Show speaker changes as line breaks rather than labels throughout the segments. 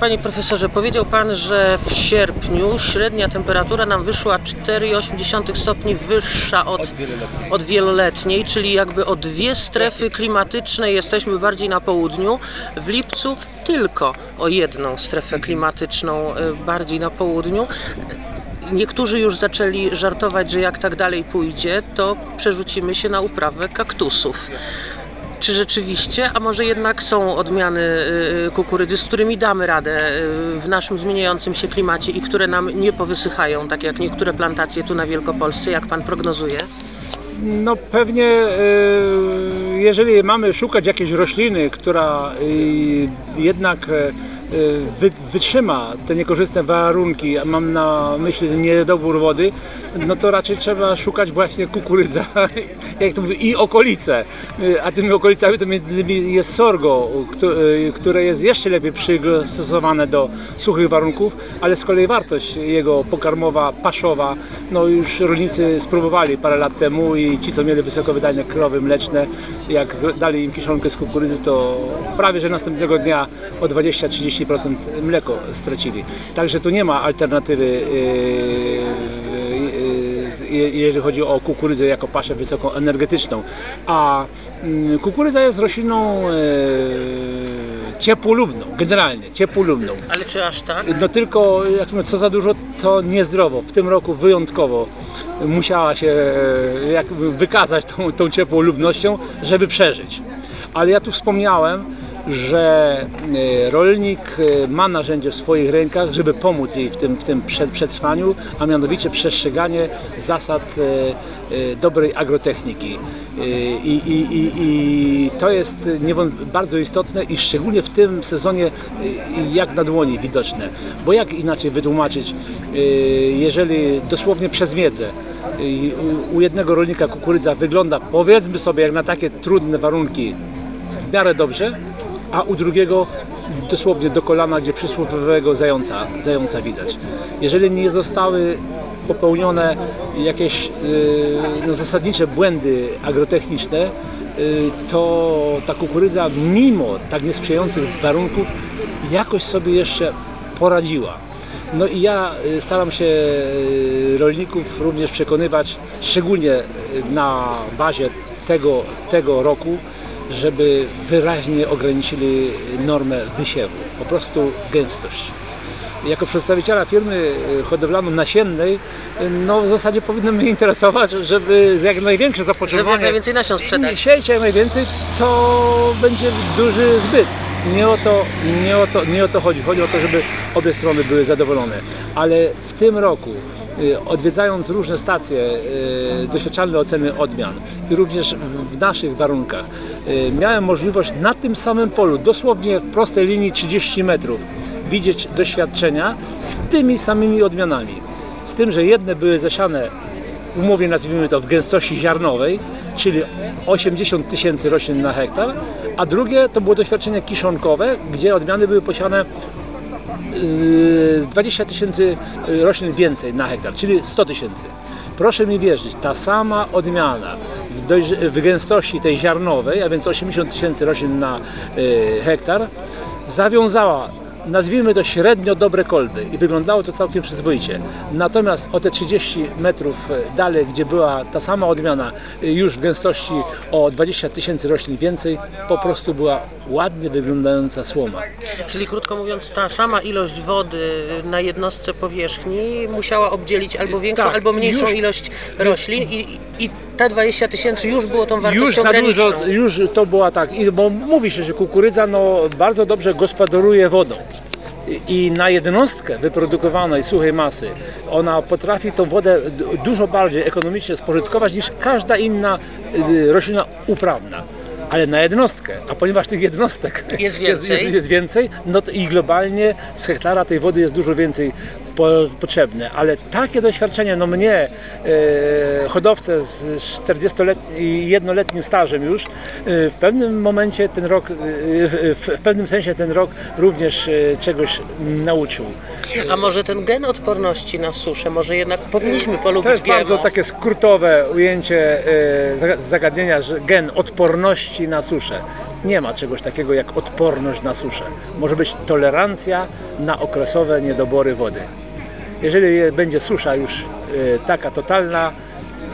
Panie profesorze, powiedział Pan, że w sierpniu średnia temperatura nam wyszła 4,8 stopni wyższa od, od wieloletniej, czyli jakby o dwie strefy klimatyczne jesteśmy bardziej na południu. W lipcu tylko o jedną strefę klimatyczną e, bardziej na południu. Niektórzy już zaczęli żartować, że jak tak dalej pójdzie, to przerzucimy się na uprawę kaktusów. Czy rzeczywiście, a może jednak są odmiany y, kukurydzy, z którymi damy radę y, w naszym zmieniającym się klimacie i które nam nie powysychają, tak jak niektóre plantacje tu na Wielkopolsce, jak pan prognozuje?
No pewnie jeżeli mamy szukać jakiejś rośliny, która jednak wytrzyma te niekorzystne warunki, a mam na myśli niedobór wody, no to raczej trzeba szukać właśnie kukurydza jak to mówię, i okolice. E, A tymi okolicami to między innymi jest sorgo, e, które jest jeszcze lepiej przystosowane do suchych warunków, ale z kolei wartość jego pokarmowa, paszowa, no już rolnicy spróbowali parę lat temu i ci, co mieli wysokowydajne krowy mleczne, jak dali im kiszonkę z kukurydzy, to prawie, że następnego dnia o 20-30% mleko stracili. Także tu nie ma alternatywy yy, yy, je- jeżeli chodzi o kukurydzę jako paszę wysoką energetyczną. A mm, kukurydza jest rośliną ciepłolubną, generalnie ciepłolubną.
Ale czy aż tak?
No tylko jak mówię, co za dużo, to niezdrowo. W tym roku wyjątkowo musiała się jak wykazać tą, tą ciepłą lubnością, żeby przeżyć. Ale ja tu wspomniałem, że e, rolnik e, ma narzędzie w swoich rękach, żeby pomóc jej w tym, w tym przetrwaniu, a mianowicie przestrzeganie zasad e, dobrej agrotechniki. I, i, i, I to jest bardzo istotne i szczególnie w tym sezonie jak na dłoni widoczne. Bo jak inaczej wytłumaczyć, jeżeli dosłownie przez miedzę u jednego rolnika kukurydza wygląda powiedzmy sobie jak na takie trudne warunki w miarę dobrze, a u drugiego dosłownie do kolana, gdzie przysłowiowego zająca, zająca widać. Jeżeli nie zostały popełnione jakieś yy, no, zasadnicze błędy agrotechniczne, yy, to ta kukurydza mimo tak niesprzyjających warunków jakoś sobie jeszcze poradziła. No i ja y, staram się y, rolników również przekonywać, szczególnie y, na bazie tego, tego roku, żeby wyraźnie ograniczyli normę wysiewu, po prostu gęstość. Jako przedstawiciela firmy y, hodowlano-nasiennej, y, no w zasadzie powinno mnie interesować, żeby jak największe
Żeby jak
zapotrzebowanie
najwięcej nasion sprzedać.
siejcie jak najwięcej, to będzie duży zbyt. Nie o, to, nie, o to, nie o to chodzi. Chodzi o to, żeby obie strony były zadowolone. Ale w tym roku, y, odwiedzając różne stacje, y, doświadczalne oceny odmian i również w- naszych warunkach, y, miałem możliwość na tym samym polu, dosłownie w prostej linii 30 metrów, widzieć doświadczenia z tymi samymi odmianami. Z tym, że jedne były zasiane umownie nazwijmy to w gęstości ziarnowej, czyli 80 tysięcy roślin na hektar, a drugie to było doświadczenie kiszonkowe, gdzie odmiany były posiane yy, 20 tysięcy roślin więcej na hektar, czyli 100 tysięcy. Proszę mi wierzyć, ta sama odmiana w, w gęstości tej ziarnowej, a więc 80 tysięcy roślin na yy, hektar, zawiązała nazwijmy to średnio dobre kolby i wyglądało to całkiem przyzwoicie. Natomiast o te 30 metrów e, dalej, gdzie była ta sama odmiana e, już w gęstości o 20 tysięcy roślin więcej, po prostu była ładnie wyglądająca słoma.
Czyli krótko mówiąc, ta sama ilość wody na jednostce powierzchni musiała obdzielić albo większą,
Tak,
albo mniejszą
już-
ilość roślin i, i te 20 tysięcy już było tą wartością
Już za
graniczną.
dużo, już to była tak, i- bo mówi się, że kukurydza no, bardzo dobrze gospodaruje wodą. I- I na jednostkę wyprodukowanej suchej masy ona potrafi tą wodę d- dużo bardziej ekonomicznie spożytkować niż każda inna y, roślina uprawna. Ale na jednostkę, a ponieważ tych jednostek
Jest
jest,
więcej.
jest, jest więcej, no to i globalnie z hektara tej wody jest dużo więcej po, potrzebne, ale takie doświadczenie, no mnie, e, hodowcę z 41-letnim stażem już, e, w pewnym momencie ten rok, e, w, w pewnym sensie ten rok również e, czegoś nauczył.
A może ten gen odporności na suszę, może jednak powinniśmy polubić
To jest
GMO?
bardzo takie skrótowe ujęcie e, zaga- zagadnienia, że gen odporności na suszę. Nie ma czegoś takiego jak odporność na suszę. Może być tolerancja na okresowe niedobory wody. Jeżeli je- będzie susza już e, taka totalna,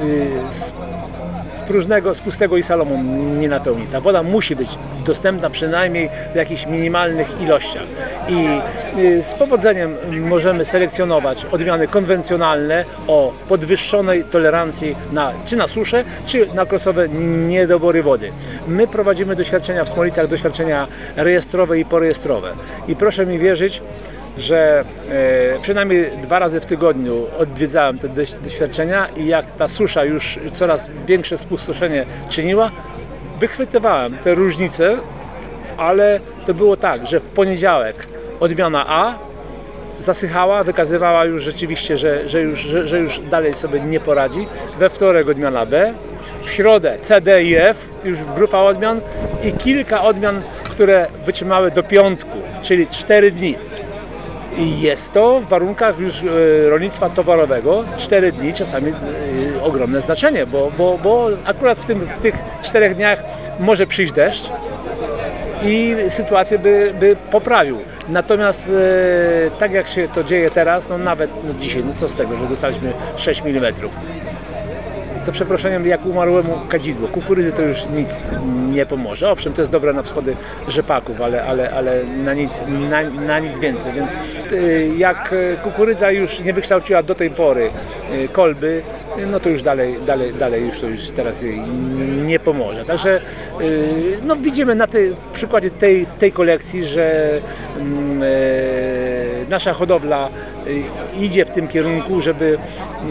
e, z, próżnego, z pustego i salomą nie napełni. Ta woda musi być dostępna przynajmniej w jakichś minimalnych ilościach. I y, z powodzeniem możemy selekcjonować odmiany konwencjonalne o podwyższonej tolerancji na, czy na suszę, czy na okresowe niedobory wody. My prowadzimy doświadczenia w Smolicach, doświadczenia rejestrowe i porejestrowe. I proszę mi wierzyć, że e, przynajmniej dwa razy w tygodniu odwiedzałem te doś- doświadczenia i jak ta susza już coraz większe spustoszenie czyniła, wychwytywałem te różnice, ale to było tak, że w poniedziałek odmiana A zasychała, wykazywała już rzeczywiście, że, że, już, że, że już dalej sobie nie poradzi. We wtorek odmiana B, w środę C, D i F, już grupa odmian i kilka odmian, które wytrzymały do piątku, czyli 4 dni. I jest to w warunkach już e, rolnictwa towarowego 4 dni czasami e, ogromne znaczenie, bo, bo, bo akurat w, tym, w tych 4 dniach może przyjść deszcz i sytuację by, by poprawił. Natomiast e, tak jak się to dzieje teraz, no nawet no dzisiaj, no co z tego, że dostaliśmy 6 mm. Za przeproszeniem, jak umarłemu kadzidło. Kukurydzy to już nic nie pomoże. Owszem, to jest dobre na wschody rzepaków, ale, ale, ale na, nic, na, na nic więcej. Więc y, jak kukurydza już nie wykształciła do tej pory y, kolby, no to już dalej, dalej, dalej już to już teraz jej nie pomoże. Także y, no widzimy na tej przykładzie tej, tej kolekcji, że e, nasza hodowla y, idzie w tym kierunku, żeby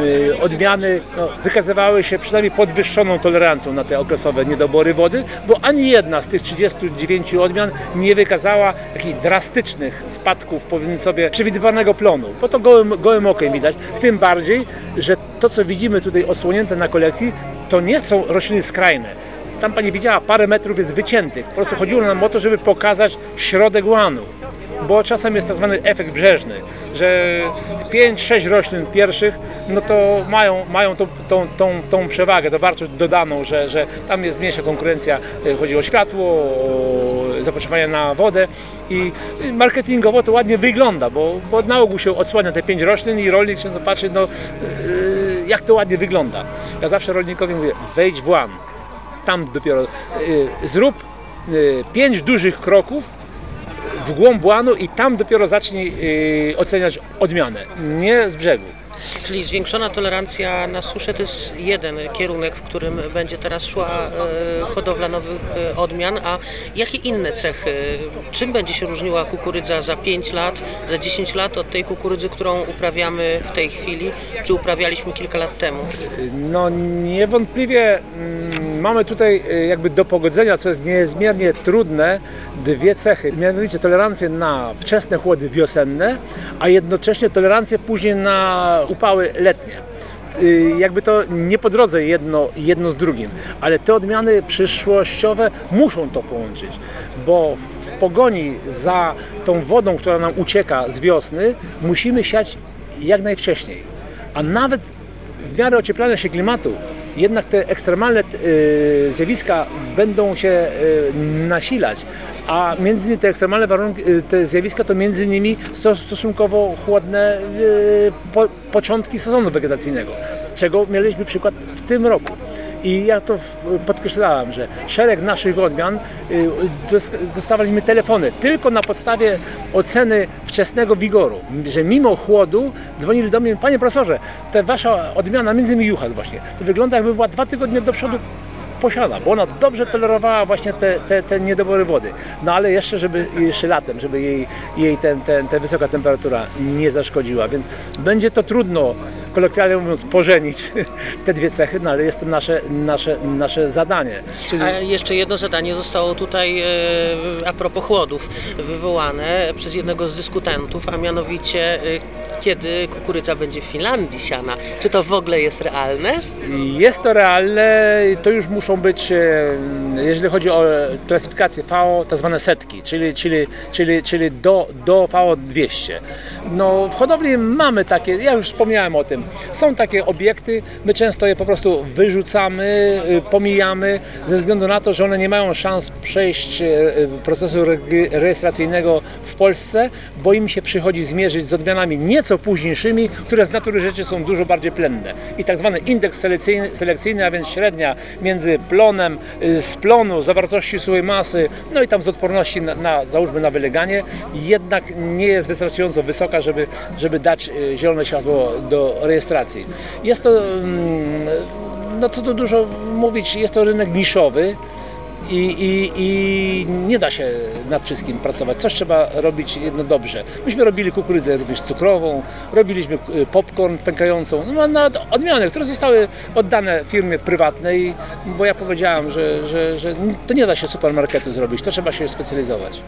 y, odmiany no, wykazywały się przynajmniej podwyższoną tolerancją na te okresowe niedobory wody, bo ani jedna z tych 39 odmian nie wykazała jakichś drastycznych spadków, powiedzmy sobie, przewidywanego plonu, bo to gołym, gołym okiem widać. Tym bardziej, że to co widzimy tutaj odsłonięte na kolekcji, to nie są rośliny skrajne. Tam pani widziała, parę metrów jest wyciętych. Po prostu chodziło nam o to, żeby pokazać środek łanu bo czasem jest tak zwany efekt brzeżny, że 5-6 roślin pierwszych, no to mają, mają tą, tą, tą, tą przewagę, tą wartość dodaną, że, że tam jest mniejsza konkurencja, e, chodzi o światło, o zapotrzebowanie na wodę i marketingowo to ładnie wygląda, bo, bo na ogół się odsłania te 5 roślin i rolnik się zapatrzy, no, yy, jak to ładnie wygląda. Ja zawsze rolnikowi mówię, wejdź w łan, tam dopiero yy, zrób 5 dużych kroków, w głąb łanu i tam dopiero zacznij yy, oceniać odmianę, nie z brzegu.
Czyli zwiększona tolerancja na suszę to jest jeden kierunek, w którym będzie teraz szła e, hodowla nowych e, odmian, a jakie inne cechy? Czym będzie się różniła kukurydza za 5 lat, za 10 lat od tej kukurydzy, którą uprawiamy w tej chwili, czy uprawialiśmy kilka lat temu?
No niewątpliwie mm, mamy tutaj y, jakby do pogodzenia, co jest niezmiernie trudne, dwie cechy. Mianowicie tolerancję na wczesne chłody wiosenne, a jednocześnie tolerancję później na upały letnie. Y, Jakby to nie po drodze jedno, jedno z drugim, ale te odmiany przyszłościowe muszą to połączyć, bo w pogoni za tą wodą, która nam ucieka z wiosny, musimy siać jak najwcześniej. A nawet w miarę ocieplania się klimatu, jednak te ekstremalne y, zjawiska będą się y, nasilać, a między innymi te ekstremalne warunki, y, te zjawiska to między innymi stos- stosunkowo chłodne po, początki sezonu wegetacyjnego, czego mieliśmy przykład w tym roku. I ja to podkreślałem, że szereg naszych odmian y, dos- dostawaliśmy telefony tylko na podstawie oceny wczesnego wigoru, że mimo chłodu dzwonili do mnie, panie profesorze, ta wasza odmiana, między innymi juchas właśnie, to wygląda jakby była dwa tygodnie do przodu posiada, bo ona dobrze tolerowała właśnie te, te, te niedobory wody. No ale jeszcze, żeby jeszcze latem, żeby jej, jej ten, ten, ta wysoka temperatura nie zaszkodziła, więc będzie to trudno, kolokwialnie mówiąc, pożenić te dwie cechy, no ale jest to nasze, nasze, nasze zadanie. Czyli...
A jeszcze jedno zadanie zostało tutaj e, a propos chłodów wywołane przez jednego z dyskutantów, a mianowicie e, kiedy kukurydza będzie w Finlandii siana. Czy to w ogóle jest realne?
Jest to realne, to już muszą być, e, jeżeli chodzi o klasyfikację FAO, tak zwane setki, czyli, czyli, czyli, czyli do, do FAO 200. No, w hodowli mamy takie, ja już wspomniałem o tym, są takie obiekty, my często je po prostu wyrzucamy, y, pomijamy, ze względu na to, że one nie mają szans przejść e, e, procesu rejestracyjnego w Polsce, bo im się przychodzi zmierzyć z odmianami nieco późniejszymi, które z natury rzeczy są dużo bardziej plenne. I tak zwany indeks selekcyjny, selekcyjny a więc średnia między plonem, y, z plonu, zawartości suchej masy, no i tam z odporności na, na załóżmy na wyleganie, jednak nie jest wystarczająco wysoka, żeby, żeby dać y, zielone światło do rejestracji. Jest to, mm, no co tu dużo mówić, jest to rynek niszowy, i, i, i nie da się nad wszystkim pracować. Coś trzeba robić jedno dobrze. Myśmy robili kukurydzę również cukrową, robiliśmy y, popcorn pękającą, no, na odmiany, które zostały oddane firmie prywatnej, bo ja powiedziałem, że, że, że to nie da się supermarketu zrobić, to trzeba się specjalizować.